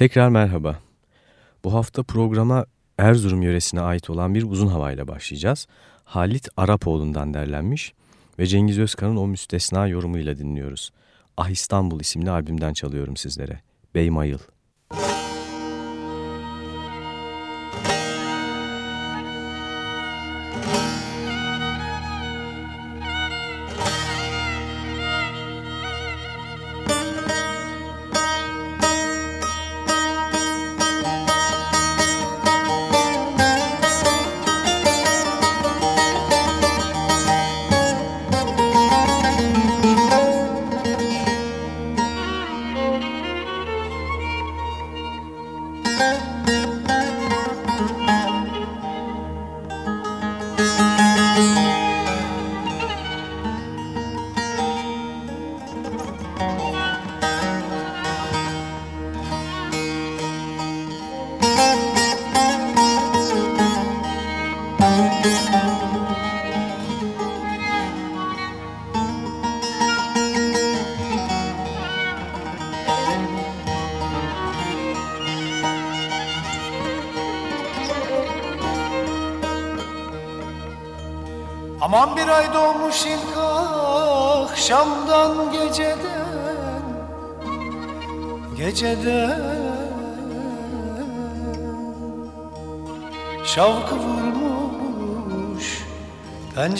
Tekrar merhaba. Bu hafta programa Erzurum yöresine ait olan bir uzun havayla başlayacağız. Halit Arapoğlu'ndan derlenmiş ve Cengiz Özkan'ın o müstesna yorumuyla dinliyoruz. Ah İstanbul isimli albümden çalıyorum sizlere. Bey Mayıl.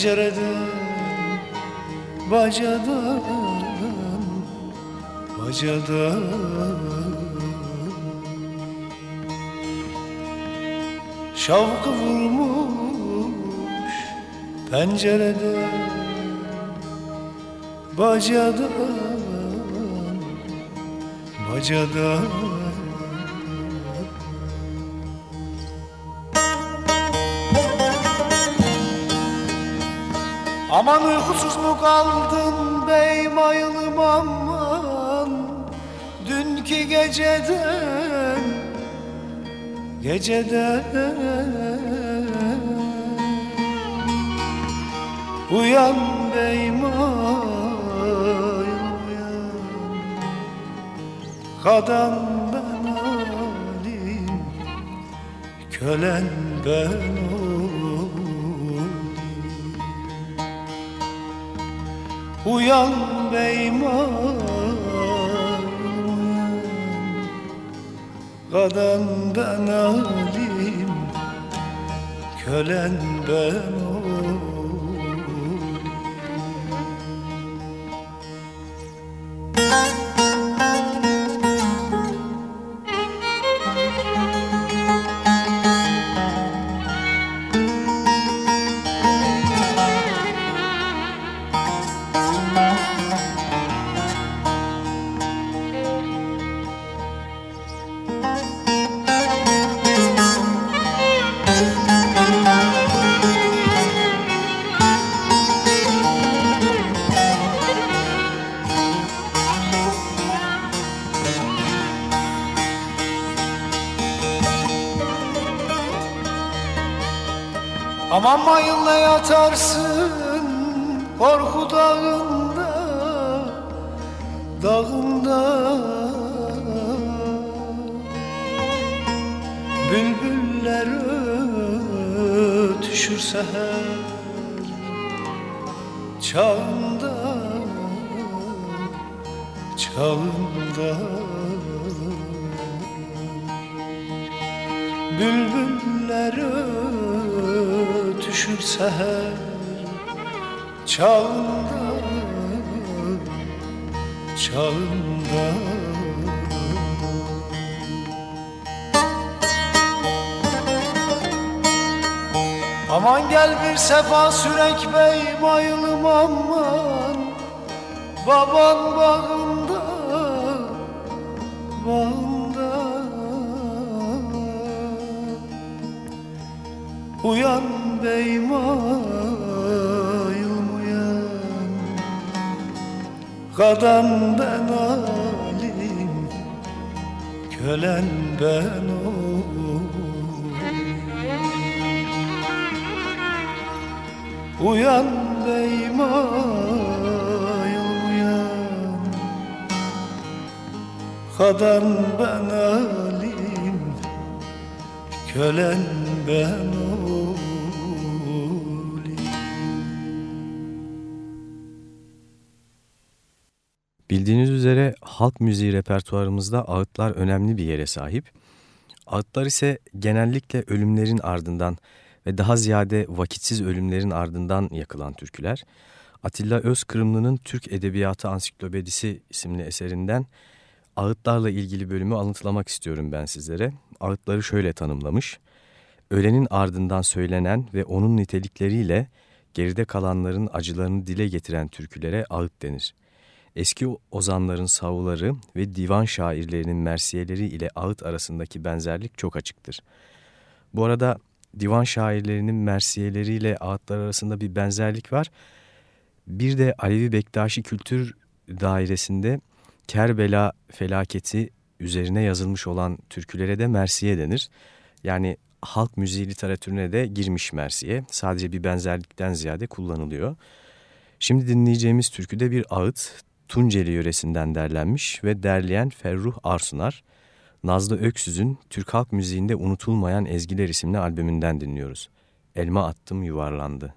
Pencereden Bacadan Bacadan. Şavkı vurmuş pencerede bacadan bacadan Aman uykusuz mu kaldın bey mayılım aman? Dünkü geceden Geceden. Uyan beymay uyan Kadan ben alim Kölen ben Uyan beymay uyan Kadan ben alim Kölen ben Aman mayınla yatarsın korku dağında Dağında. Bülbüller ötüşür seher Çağında Çağında. Bülbüller ötüşür seher Çağında Çağında. Aman gel bir sefa sürek bey bayılım aman. Baban bağında Bağında. Uyan bey mayılım uyan. Kadam ben alim Kölen ben olayım Uyan bey mayıl uyan. Kadam ben alim kölen ben Bildiğiniz üzere halk müziği repertuarımızda ağıtlar önemli bir yere sahip. Ağıtlar ise genellikle ölümlerin ardından ve daha ziyade vakitsiz ölümlerin ardından yakılan türküler. Atilla Özkırımlı'nın Türk Edebiyatı Ansiklopedisi isimli eserinden ağıtlarla ilgili bölümü alıntılamak istiyorum ben sizlere. Ağıtları şöyle tanımlamış. Ölenin ardından söylenen ve onun nitelikleriyle geride kalanların acılarını dile getiren türkülere ağıt denir. Eski ozanların savuları ve divan şairlerinin mersiyeleri ile ağıt arasındaki benzerlik çok açıktır. Bu arada divan şairlerinin mersiyeleriyle ağıtlar arasında bir benzerlik var. Bir de Alevi Bektaşi Kültür Dairesi'nde Kerbela felaketi üzerine yazılmış olan türkülere de mersiye denir. Yani halk müziği literatürüne de girmiş mersiye. Sadece bir benzerlikten ziyade kullanılıyor. Şimdi dinleyeceğimiz türküde bir ağıt, Tunceli yöresinden derlenmiş ve derleyen Ferruh Arsunar, Nazlı Öksüz'ün Türk halk müziğinde unutulmayan ezgiler isimli albümünden dinliyoruz. Elma attım yuvarlandı.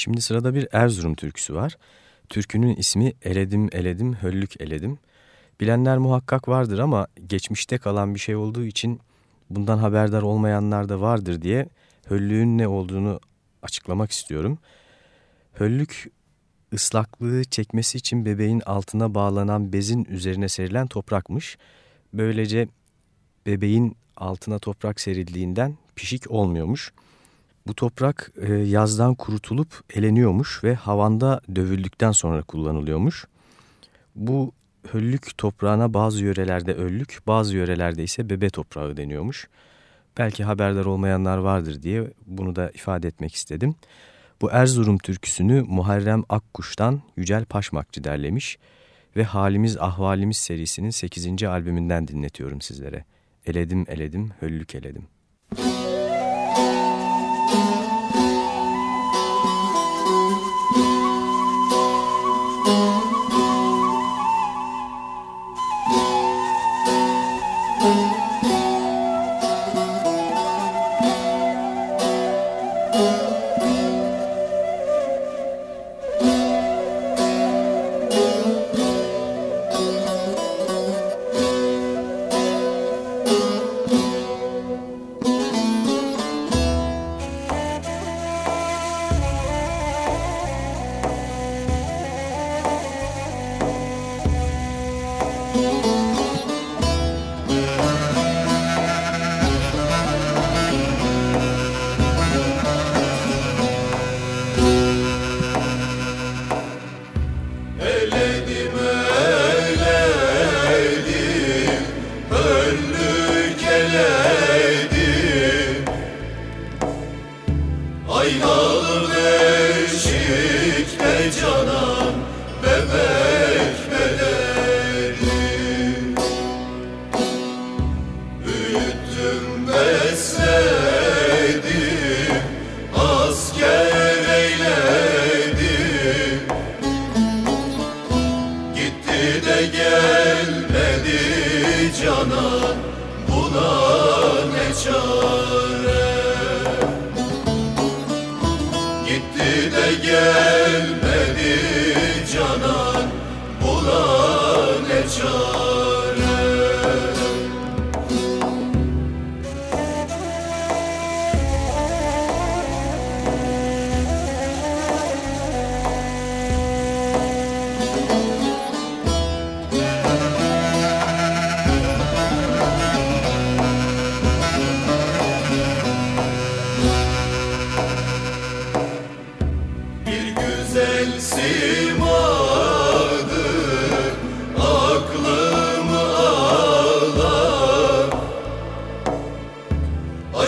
Şimdi sırada bir Erzurum türküsü var. Türkünün ismi Eledim Eledim Höllük Eledim. Bilenler muhakkak vardır ama geçmişte kalan bir şey olduğu için bundan haberdar olmayanlar da vardır diye höllüğün ne olduğunu açıklamak istiyorum. Höllük ıslaklığı çekmesi için bebeğin altına bağlanan bezin üzerine serilen toprakmış. Böylece bebeğin altına toprak serildiğinden pişik olmuyormuş. Bu toprak e, yazdan kurutulup eleniyormuş ve havanda dövüldükten sonra kullanılıyormuş. Bu höllük toprağına bazı yörelerde öllük, bazı yörelerde ise bebe toprağı deniyormuş. Belki haberdar olmayanlar vardır diye bunu da ifade etmek istedim. Bu Erzurum türküsünü Muharrem Akkuş'tan Yücel Paşmakçı derlemiş ve Halimiz Ahvalimiz serisinin 8. albümünden dinletiyorum sizlere. Eledim eledim, höllük eledim. Müzik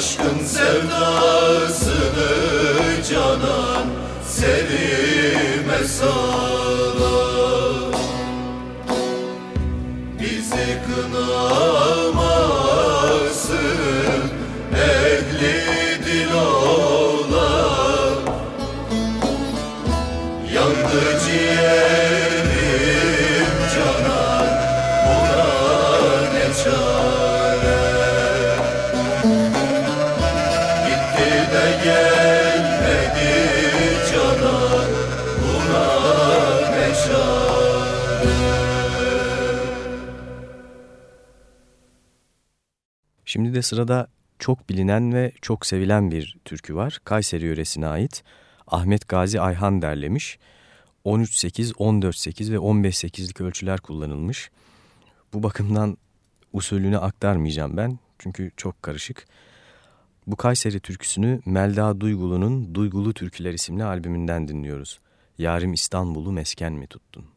Aşkın sevdasını canan serime sağlar Bizi kınar Sırada çok bilinen ve çok sevilen bir türkü var. Kayseri yöresine ait. Ahmet Gazi Ayhan derlemiş. 13-8, 14-8 ve 15-8'lik ölçüler kullanılmış. Bu bakımdan usulünü aktarmayacağım ben çünkü çok karışık. Bu Kayseri türküsünü Melda Duygulu'nun Duygulu Türküler isimli albümünden dinliyoruz. Yarim İstanbul'u mesken mi tuttun?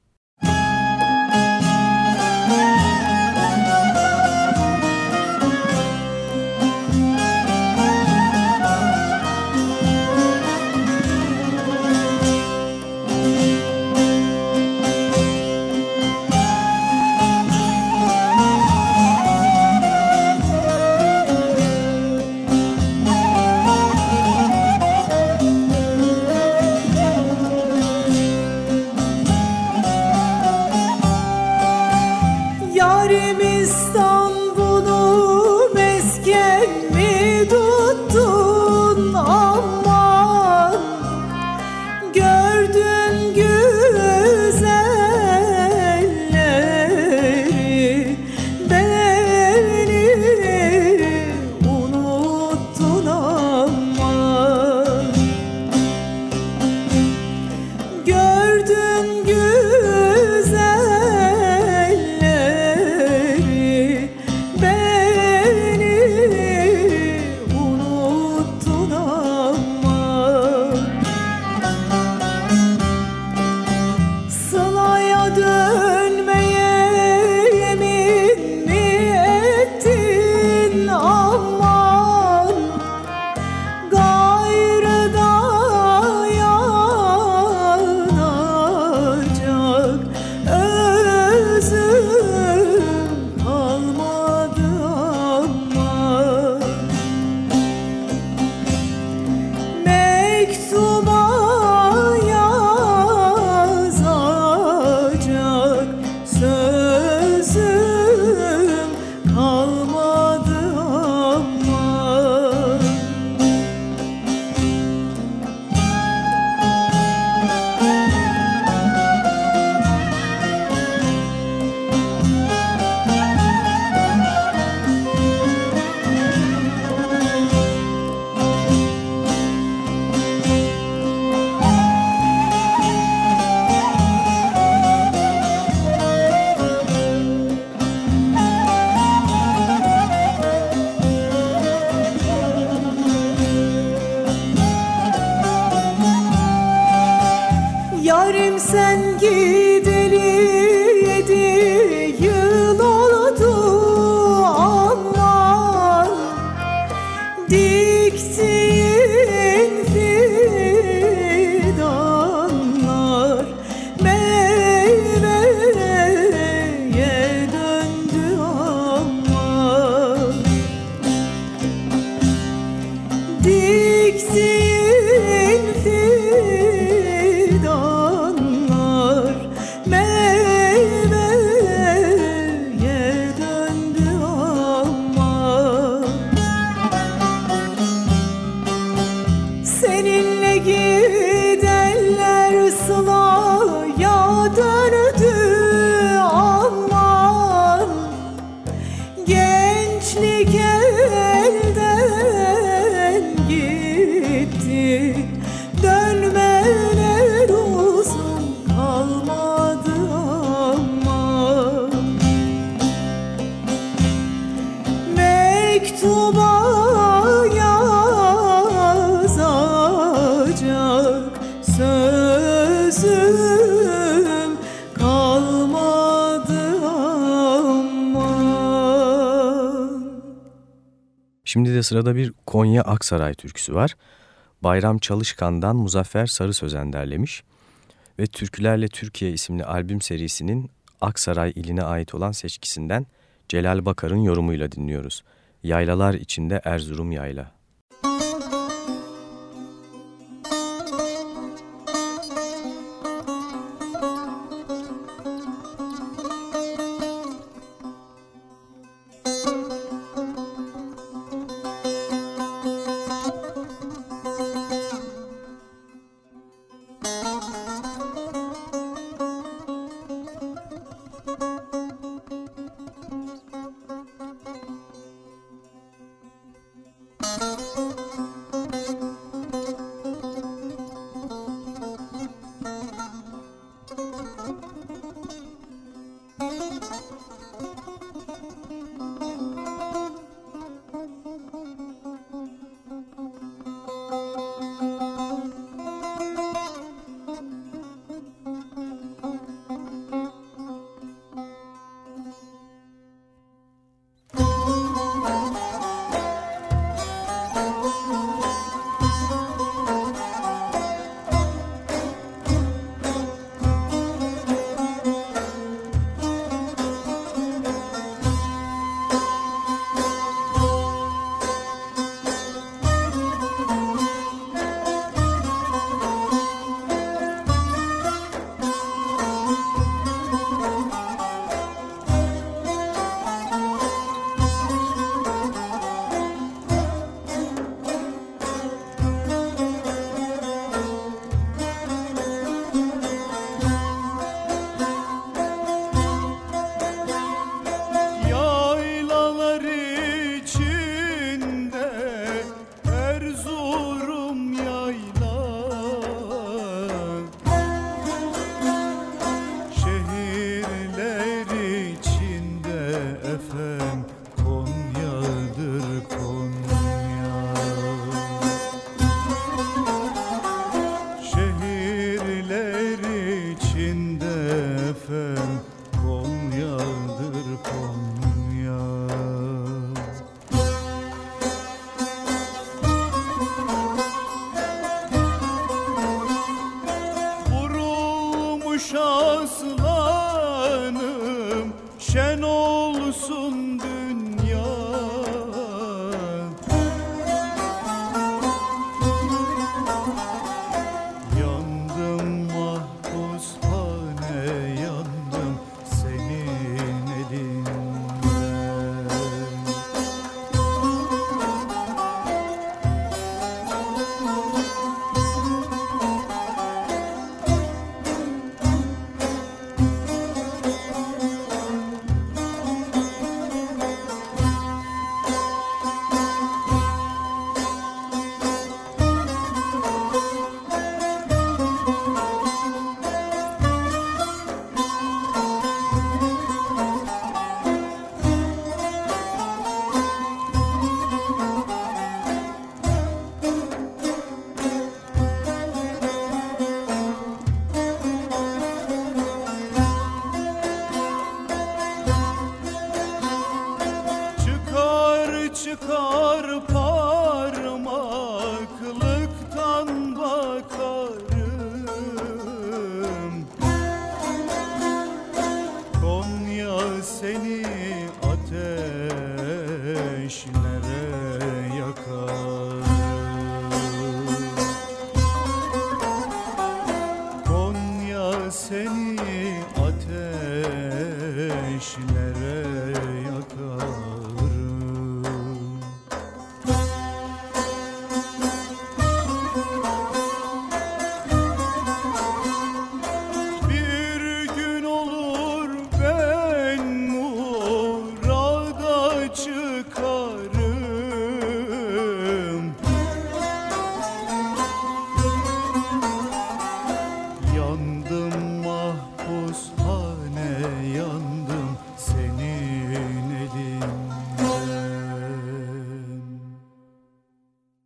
Şimdi de sırada bir Konya Aksaray türküsü var. Bayram Çalışkan'dan Muzaffer Sarı Sözen derlemiş ve Türkülerle Türkiye isimli albüm serisinin Aksaray iline ait olan seçkisinden Celal Bakar'ın yorumuyla dinliyoruz. Yaylalar içinde Erzurum Yayla.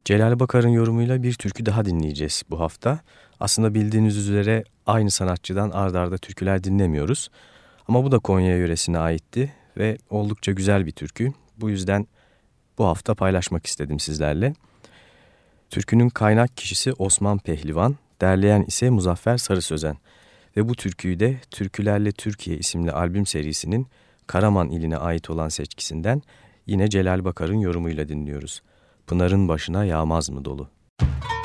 Celal Bakar'ın yorumuyla bir türkü daha dinleyeceğiz bu hafta. Aslında bildiğiniz üzere aynı sanatçıdan ard arda türküler dinlemiyoruz. Ama bu da Konya yöresine aitti ve oldukça güzel bir türkü. Bu yüzden bu hafta paylaşmak istedim sizlerle. Türkünün kaynak kişisi Osman Pehlivan, derleyen ise Muzaffer Sarı Sözen. Ve bu türküyü de Türkülerle Türkiye isimli albüm serisinin Karaman iline ait olan seçkisinden yine Celal Bakar'ın yorumuyla dinliyoruz. Pınarın başına yağmaz mı dolu? Pınarın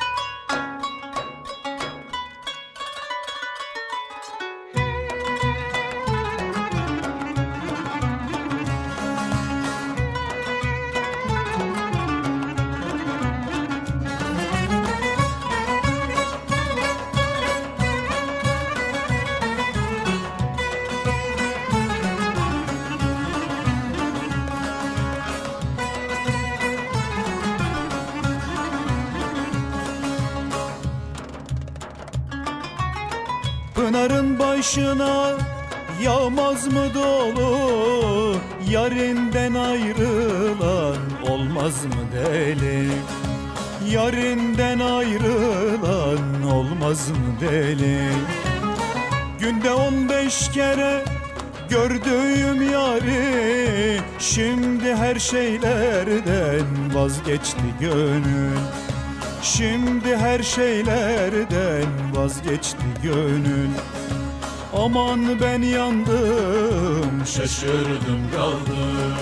ben yandım şaşırdım kaldım.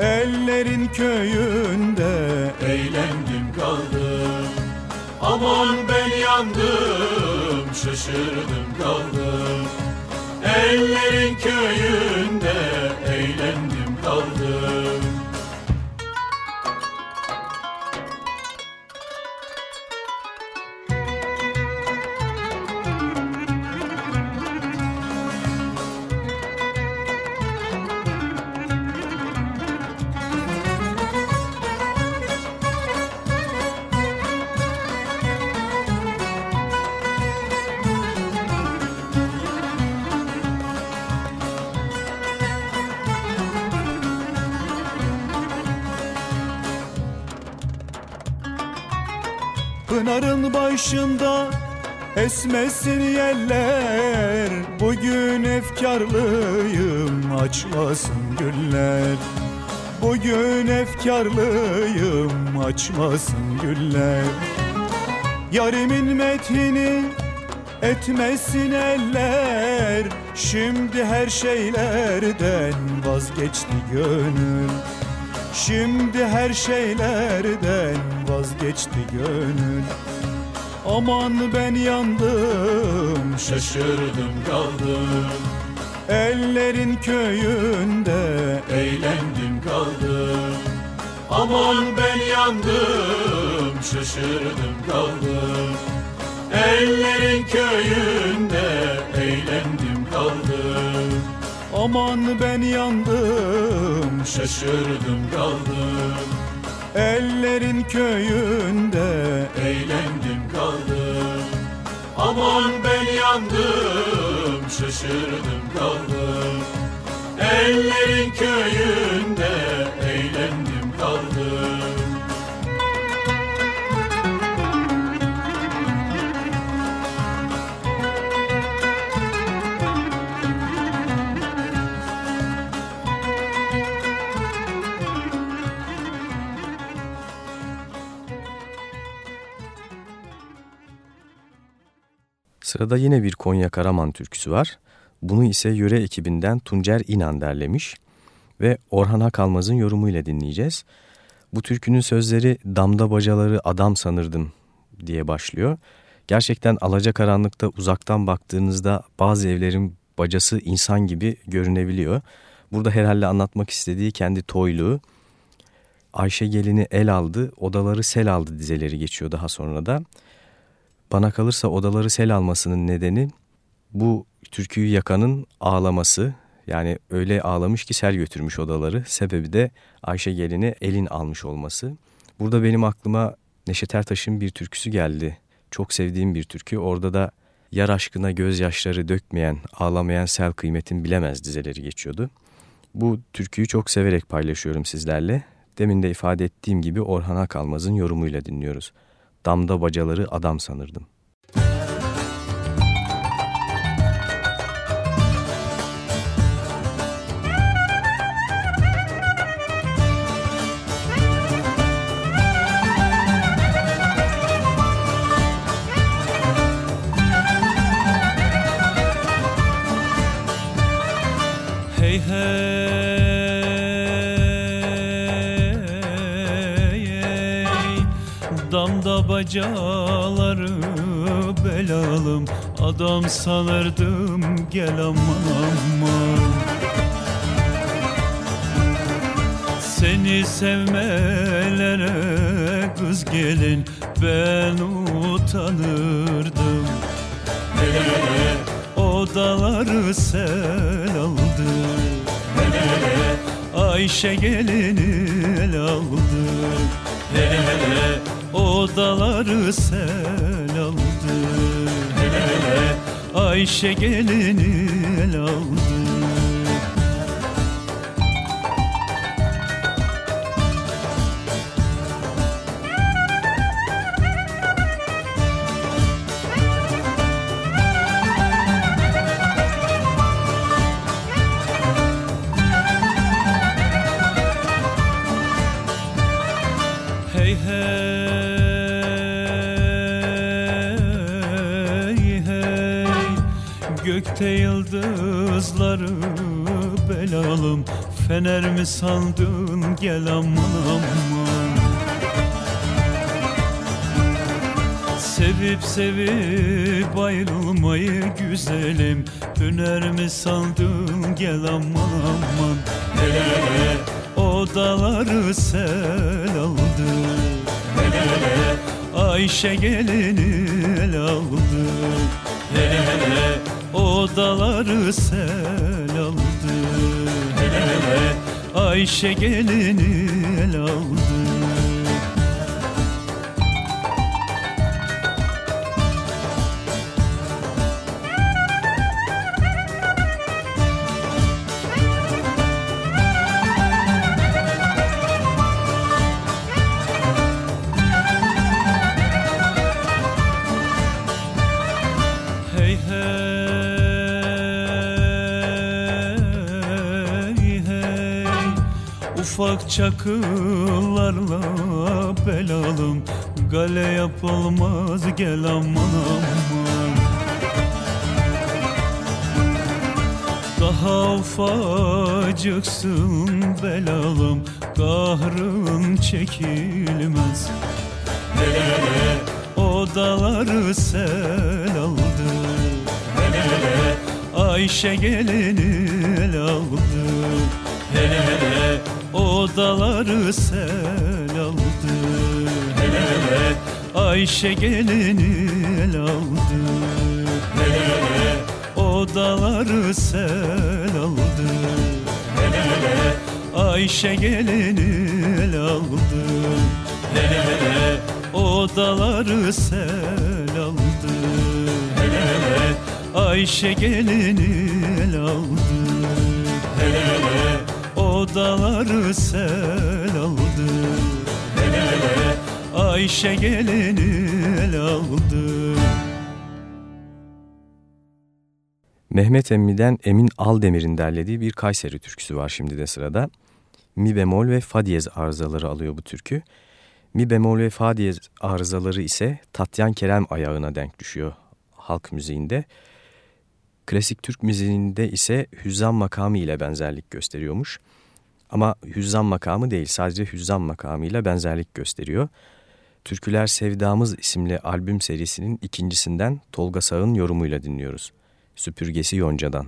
Ellerin köyünde eğlendim kaldım. Aman ben yandım şaşırdım kaldım. Ellerin köyünde eğlendim kaldım Esmesin yeller Bugün efkarlıyım Açmasın güller. Bugün efkarlıyım Açmasın güller. Yarimin metini Etmesin eller. Şimdi her şeylerden Vazgeçti gönül. Şimdi her şeylerden Vazgeçti gönül Aman ben yandım Şaşırdım kaldım. Ellerin köyünde Eğlendim kaldım. Aman ben yandım Şaşırdım kaldım. Ellerin köyünde Eğlendim kaldım. Aman ben yandım Şaşırdım kaldım Ellerin köyünde Eğlendim kaldım. Aman ben yandım Şaşırdım kaldım. Ellerin köyünde Eğlendim kaldım Sırada yine bir Konya Karaman türküsü var. Bunu ise yöre ekibinden Tuncer İnan derlemiş ve Orhan Akalmaz'ın yorumuyla dinleyeceğiz. Bu türkünün sözleri damda bacaları adam sanırdım diye başlıyor. Gerçekten alacakaranlıkta uzaktan baktığınızda bazı evlerin bacası insan gibi görünebiliyor. Burada herhalde anlatmak istediği kendi toyluğu. Ayşe gelini el aldı, odaları sel aldı dizeleri geçiyor daha sonra da. Bana kalırsa odaları sel almasının nedeni bu türküyü yakanın ağlaması. Yani öyle ağlamış ki sel götürmüş odaları. Sebebi de Ayşe gelini elin almış olması. Burada benim aklıma Neşet Ertaş'ın bir türküsü geldi. Çok sevdiğim bir türkü. Orada da yar aşkına gözyaşları dökmeyen, ağlamayan sel kıymetin bilemez dizeleri geçiyordu. Bu türküyü çok severek paylaşıyorum sizlerle. Demin de ifade ettiğim gibi Orhan Akalmaz'ın yorumuyla dinliyoruz. Damda bacaları adam sanırdım. Bacaları belalım. Adam sanırdım gel aman aman. Seni sevmelere kız gelin ben utanırdım. Odaları sel aldı. Ayşe gelini el aldı. Hele hele odaları sel aldı. Ayşe gelini el aldı Fener mi sandın gel aman aman. Sevip sevip ayrılmayı güzelim. Hüner mi sandın gel aman aman. Hele odaları sel aldı. Hele Ayşe gelini el aldı. Hele odaları sel Ayşe gelini el aldı çakıllarla belalım. Gale yapılmaz gel aman aman. Daha ufacıksın belalım Kahrın çekilmez. Hele odaları sel aldı. Hele Ayşe gelini el aldı. Hele hele odaları sel aldı. Hele hele Ayşe gelini el aldı. Hele hele odaları sel aldı. Hele hele Ayşe gelini el aldı. Hele hele odaları sel aldı. Hele hele Ayşe gelini el aldı. Hele hele odaları sel aldı Ayşe gelini el aldı Mehmet Emmi'den Emin Aldemir'in derlediği bir Kayseri türküsü var şimdi de sırada. Mi bemol ve fa diyez arızaları alıyor bu türkü. Mi bemol ve fa diyez arızaları ise Tatyan Kerem ayağına denk düşüyor halk müziğinde. Klasik Türk müziğinde ise hüzzam makamı ile benzerlik gösteriyormuş. Ama hüzzam makamı değil sadece hüzzam makamı ile benzerlik gösteriyor. Türküler Sevdamız isimli albüm serisinin ikincisinden Tolga Sağ'ın yorumuyla dinliyoruz. Süpürgesi Yonca'dan.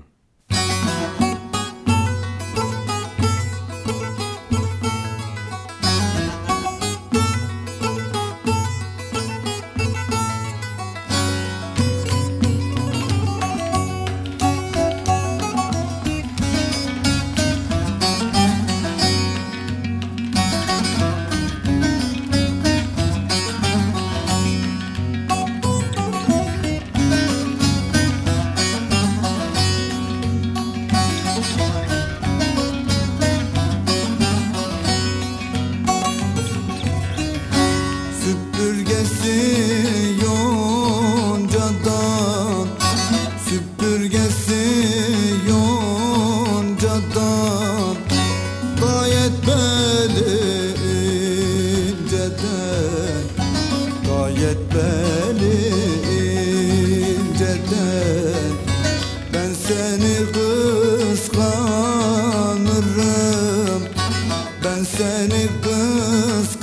Seni kıskanırım.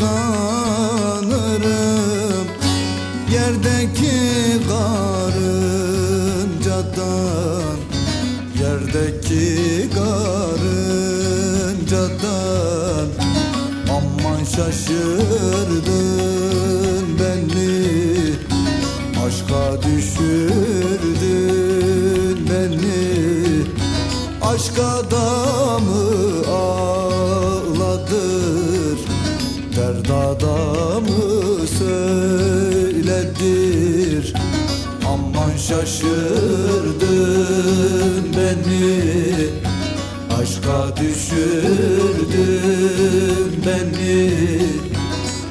Yerdeki karıncadan Yerdeki karıncadan. Aman şaşırdın beni Aşka düşürdün beni. Aşka da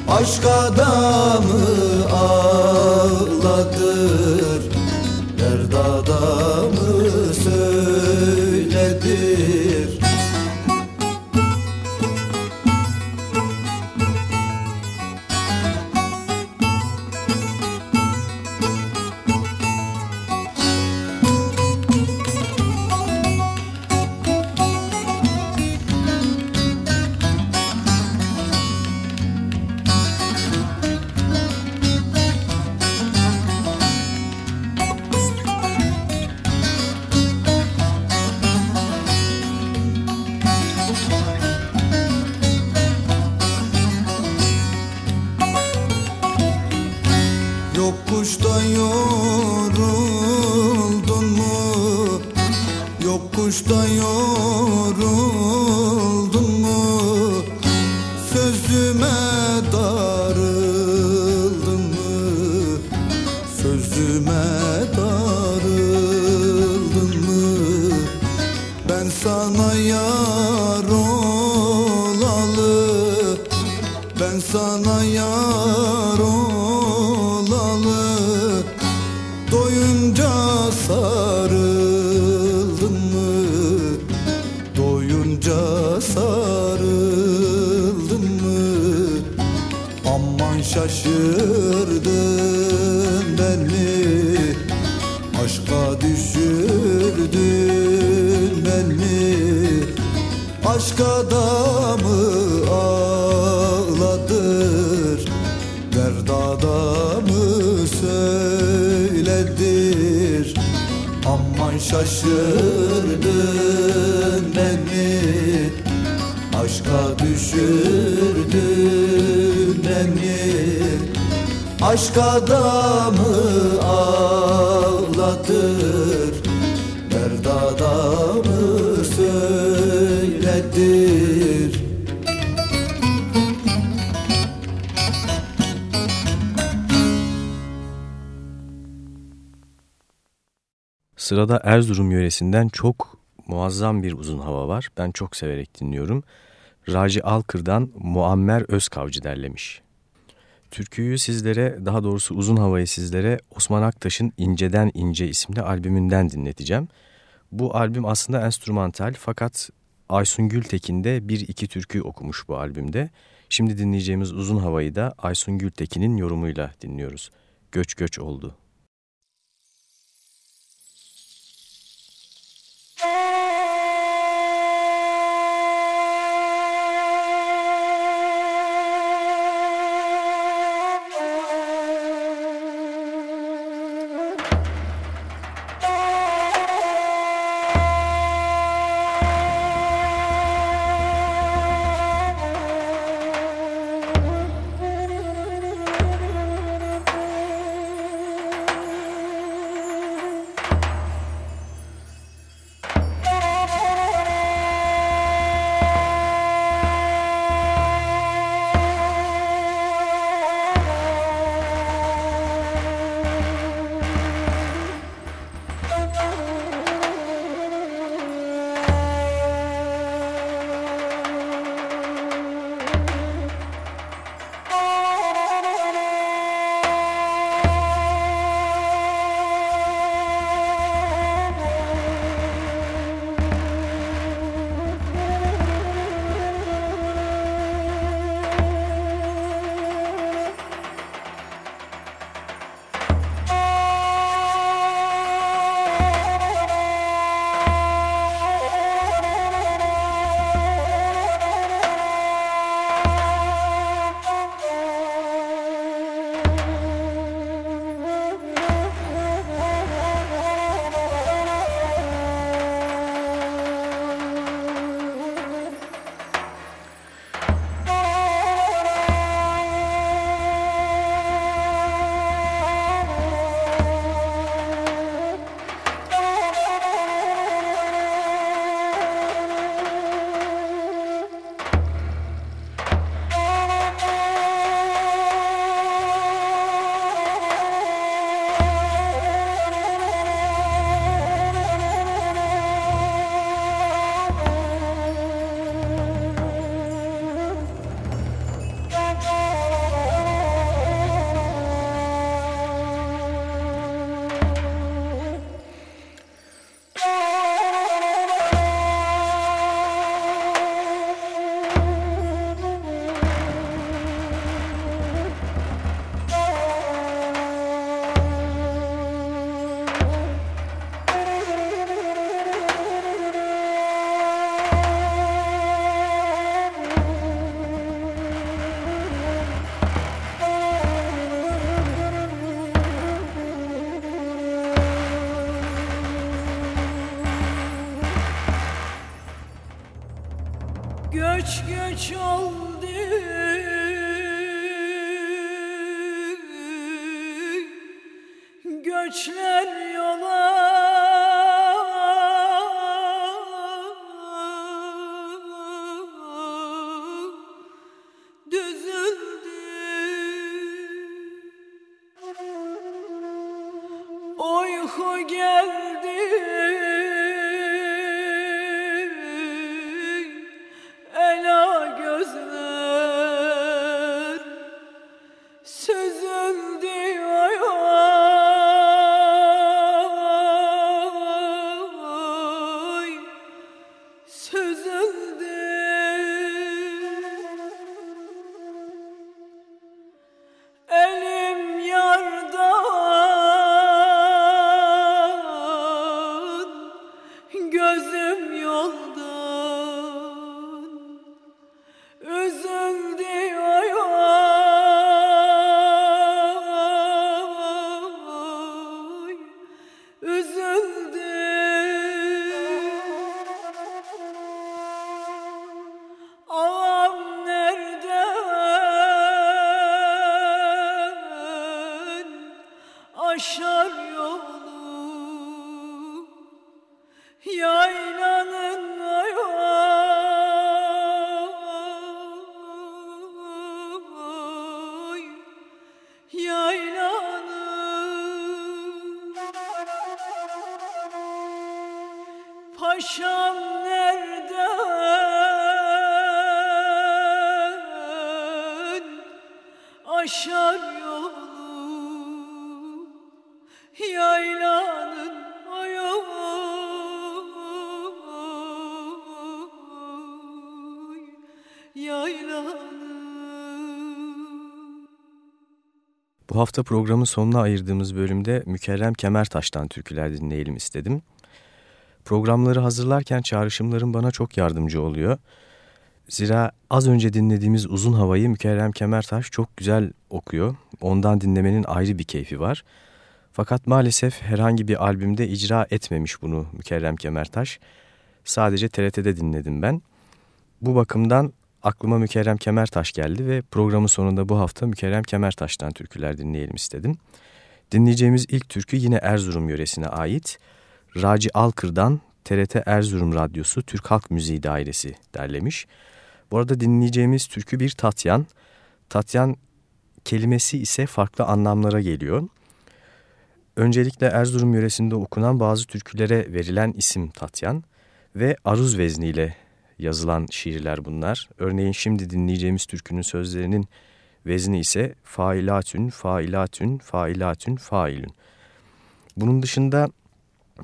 Aşk adamı Sırada Erzurum yöresinden çok muazzam bir uzun hava var. Ben çok severek dinliyorum. Raci Alkır'dan Muammer Özkavcı derlemiş. Türküyü sizlere, daha doğrusu uzun havayı sizlere Osman Aktaş'ın İnceden İnce isimli albümünden dinleteceğim. Bu albüm aslında enstrümantal fakat Aysun Gültekin de bir iki türkü okumuş bu albümde. Şimdi dinleyeceğimiz uzun havayı da Aysun Gültekin'in yorumuyla dinliyoruz. Göç göç oldu. göç göç oldu. Göçler Paşam nereden aşar yolu yaylanın oyu yaylanın Bu hafta programın sonuna ayırdığımız bölümde Mükerrem Kemertaş'tan türküler dinleyelim istedim. Programları hazırlarken çağrışımlarım bana çok yardımcı oluyor. Zira az önce dinlediğimiz uzun havayı Mükerrem Kemertaş çok güzel okuyor. Ondan dinlemenin ayrı bir keyfi var. Fakat maalesef herhangi bir albümde icra etmemiş bunu Mükerrem Kemertaş. Sadece TRT'de dinledim ben. Bu bakımdan aklıma Mükerrem Kemertaş geldi ve programın sonunda bu hafta Mükerrem Kemertaş'tan türküler dinleyelim istedim. Dinleyeceğimiz ilk türkü yine Erzurum yöresine ait. Raci Alkır'dan TRT Erzurum Radyosu Türk Halk Müziği Dairesi derlemiş. Bu arada dinleyeceğimiz türkü bir Tatyan. Tatyan kelimesi ise farklı anlamlara geliyor. Öncelikle Erzurum yöresinde okunan bazı türkülere verilen isim Tatyan ve aruz vezniyle yazılan şiirler bunlar. Örneğin şimdi dinleyeceğimiz türkünün sözlerinin vezni ise failatün, failatün, failatün, failün. Bunun dışında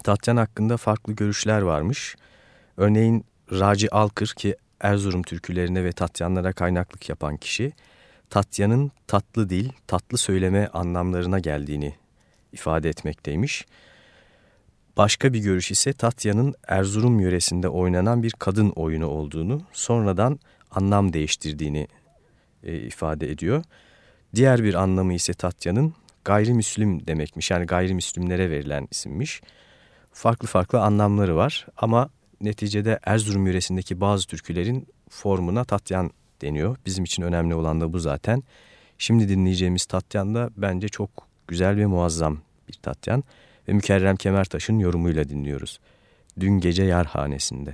Tatyan hakkında farklı görüşler varmış. Örneğin Raci Alkır ki Erzurum türkülerine ve Tatyanlara kaynaklık yapan kişi, Tatyan'ın tatlı dil, tatlı söyleme anlamlarına geldiğini ifade etmekteymiş. Başka bir görüş ise Tatya'nın Erzurum yöresinde oynanan bir kadın oyunu olduğunu, sonradan anlam değiştirdiğini e, ifade ediyor. Diğer bir anlamı ise Tatya'nın gayrimüslim demekmiş. Yani gayrimüslimlere verilen isimmiş. Farklı farklı anlamları var ama neticede Erzurum yöresindeki bazı türkülerin formuna Tatyan deniyor. Bizim için önemli olan da bu zaten. Şimdi dinleyeceğimiz Tatyan da bence çok güzel ve muazzam bir Tatyan ve Mükerrem Kemertaş'ın yorumuyla dinliyoruz. Dün gece yarhanesinde.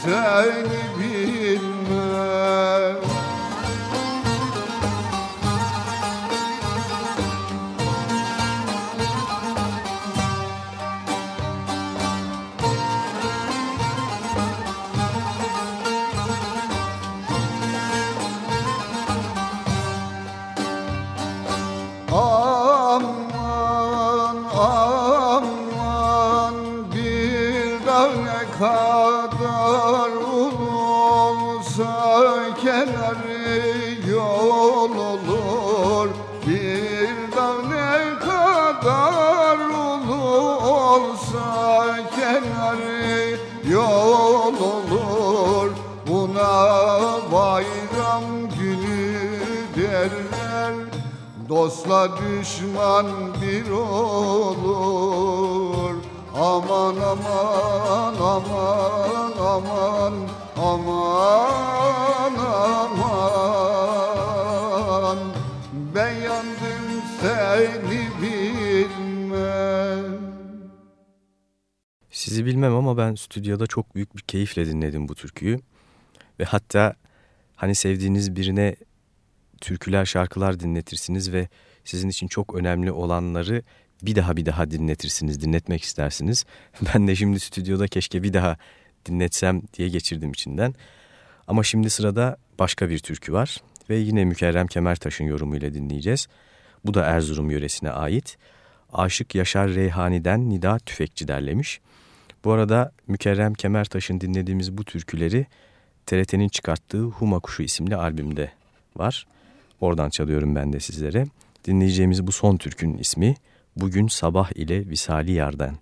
Dostla stüdyoda çok büyük bir keyifle dinledim bu türküyü. Ve hatta hani sevdiğiniz birine türküler, şarkılar dinletirsiniz ve sizin için çok önemli olanları bir daha bir daha dinletirsiniz, dinletmek istersiniz. Ben de şimdi stüdyoda keşke bir daha dinletsem diye geçirdim içinden. Ama şimdi sırada başka bir türkü var ve yine Mükerrem Kemertaş'ın yorumuyla dinleyeceğiz. Bu da Erzurum yöresine ait. Aşık Yaşar Reyhani'den Nida Tüfekçi derlemiş. Bu arada Mükerrem Kemertaş'ın dinlediğimiz bu türküleri TRT'nin çıkarttığı Huma Kuşu isimli albümde var. Oradan çalıyorum ben de sizlere. Dinleyeceğimiz bu son türkün ismi Bugün Sabah ile Visali Yar'dan.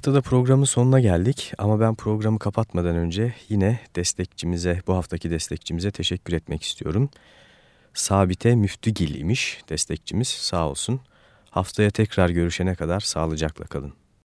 Haftada programın sonuna geldik ama ben programı kapatmadan önce yine destekçimize, bu haftaki destekçimize teşekkür etmek istiyorum. Sabite Müftügil imiş destekçimiz sağ olsun. Haftaya tekrar görüşene kadar sağlıcakla kalın.